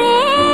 surpresa.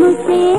मुझसे